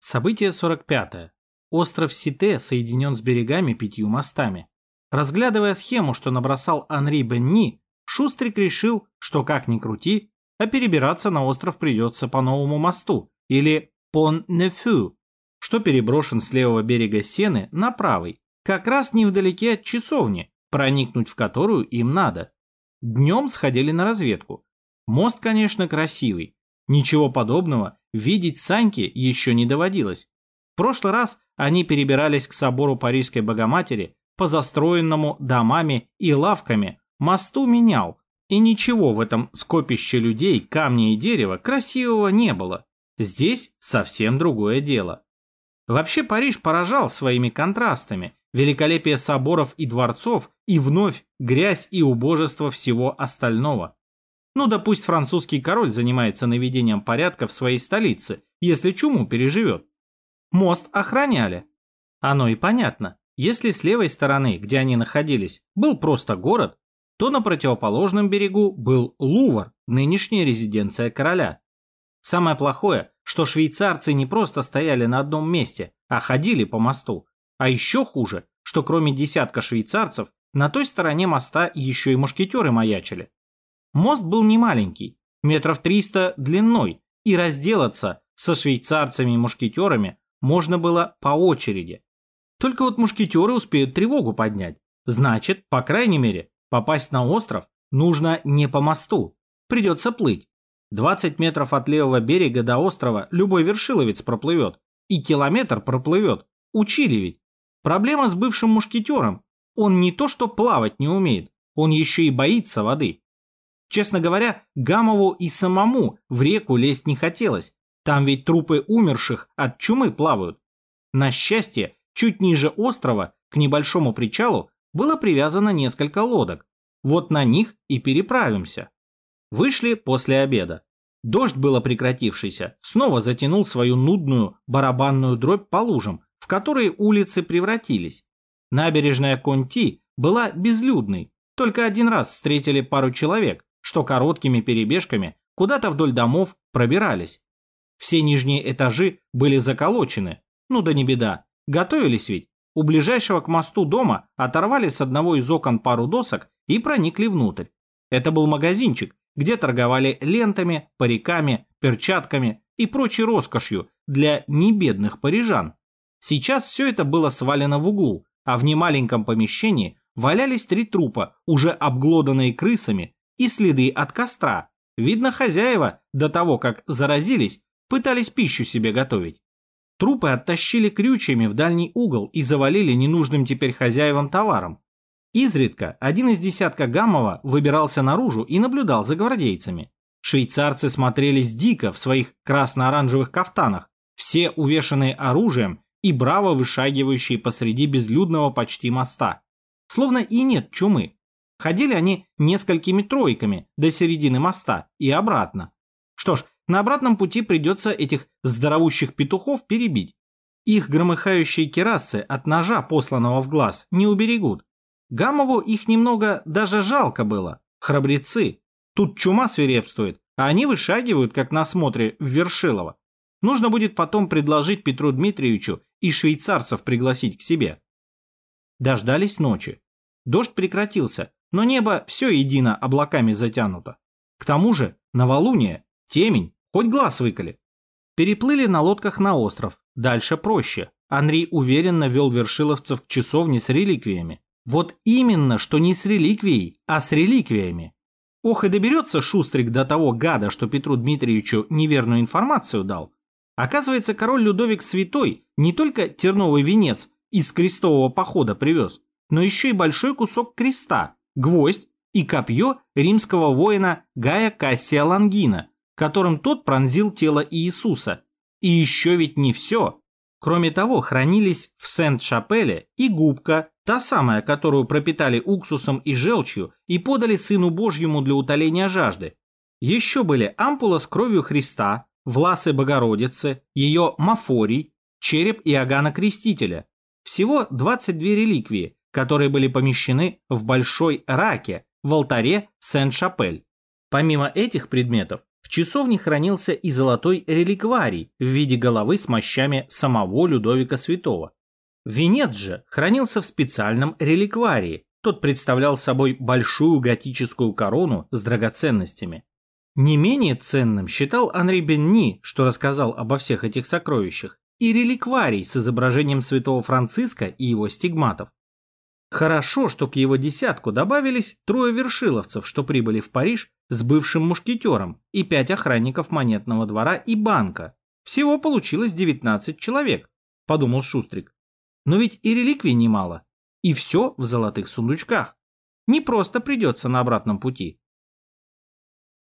Событие 45. Остров Сите соединен с берегами пятью мостами. Разглядывая схему, что набросал Анри Бенни, Шустрик решил, что как ни крути, а перебираться на остров придется по новому мосту, или Пон-Нефю, что переброшен с левого берега Сены на правый, как раз невдалеке от часовни, проникнуть в которую им надо. Днем сходили на разведку. Мост, конечно, красивый. Ничего подобного видеть Саньке еще не доводилось. В прошлый раз они перебирались к собору Парижской Богоматери по застроенному домами и лавками мосту менял, и ничего в этом скопище людей, камня и дерева красивого не было. Здесь совсем другое дело. Вообще Париж поражал своими контрастами, великолепие соборов и дворцов, и вновь грязь и убожество всего остального. Ну да пусть французский король занимается наведением порядка в своей столице, если чуму переживет. Мост охраняли. Оно и понятно. Если с левой стороны, где они находились, был просто город, то на противоположном берегу был Лувр, нынешняя резиденция короля. Самое плохое, что швейцарцы не просто стояли на одном месте, а ходили по мосту. А еще хуже, что кроме десятка швейцарцев, на той стороне моста еще и мушкетеры маячили. Мост был не маленький, метров триста длиной, и разделаться со швейцарцами и мушкетерами можно было по очереди. Только вот мушкетеры успеют тревогу поднять. Значит, по крайней мере, Попасть на остров нужно не по мосту, придется плыть. 20 метров от левого берега до острова любой вершиловец проплывет. И километр проплывет. Учили ведь. Проблема с бывшим мушкетером. Он не то что плавать не умеет, он еще и боится воды. Честно говоря, Гамову и самому в реку лезть не хотелось. Там ведь трупы умерших от чумы плавают. На счастье, чуть ниже острова, к небольшому причалу, было привязано несколько лодок. Вот на них и переправимся. Вышли после обеда. Дождь было прекратившийся, снова затянул свою нудную барабанную дробь по лужам, в которые улицы превратились. Набережная Конти была безлюдной, только один раз встретили пару человек, что короткими перебежками куда-то вдоль домов пробирались. Все нижние этажи были заколочены, ну да не беда, готовились ведь, у ближайшего к мосту дома оторвали с одного из окон пару досок и проникли внутрь. Это был магазинчик, где торговали лентами, париками, перчатками и прочей роскошью для небедных парижан. Сейчас все это было свалено в углу, а в немаленьком помещении валялись три трупа, уже обглоданные крысами, и следы от костра. Видно, хозяева, до того, как заразились, пытались пищу себе готовить. Трупы оттащили крючьями в дальний угол и завалили ненужным теперь хозяевам товаром. Изредка один из десятка Гамова выбирался наружу и наблюдал за гвардейцами. Швейцарцы смотрелись дико в своих красно-оранжевых кафтанах, все увешанные оружием и браво вышагивающие посреди безлюдного почти моста. Словно и нет чумы. Ходили они несколькими тройками до середины моста и обратно. Что ж, на обратном пути придется этих здоровущих петухов перебить. Их громыхающие керасы от ножа, посланного в глаз, не уберегут. Гамову их немного даже жалко было. Храбрецы. Тут чума свирепствует, а они вышагивают, как на смотре в Вершилово. Нужно будет потом предложить Петру Дмитриевичу и швейцарцев пригласить к себе. Дождались ночи. Дождь прекратился, но небо все едино облаками затянуто. К тому же новолуние, темень, Хоть глаз выколи. Переплыли на лодках на остров. Дальше проще. Анри уверенно вел вершиловцев к часовне с реликвиями. Вот именно, что не с реликвией, а с реликвиями. Ох и доберется Шустрик до того гада, что Петру Дмитриевичу неверную информацию дал. Оказывается, король Людовик Святой не только терновый венец из крестового похода привез, но еще и большой кусок креста, гвоздь и копье римского воина Гая Кассия Лангина, которым тот пронзил тело Иисуса. И еще ведь не все. Кроме того, хранились в Сент-Шапеле и губка, та самая, которую пропитали уксусом и желчью и подали Сыну Божьему для утоления жажды. Еще были ампула с кровью Христа, власы Богородицы, ее мафорий, череп Иоганна Крестителя. Всего 22 реликвии, которые были помещены в большой раке в алтаре Сент-Шапель. Помимо этих предметов, В часовне хранился и золотой реликварий в виде головы с мощами самого Людовика Святого. Венец же хранился в специальном реликварии. Тот представлял собой большую готическую корону с драгоценностями. Не менее ценным считал Анри Бенни, что рассказал обо всех этих сокровищах, и реликварий с изображением святого Франциска и его стигматов. Хорошо, что к его десятку добавились трое вершиловцев, что прибыли в Париж с бывшим мушкетером, и пять охранников монетного двора и банка. Всего получилось 19 человек, подумал Шустрик. Но ведь и реликвий немало. И все в золотых сундучках. Не просто придется на обратном пути.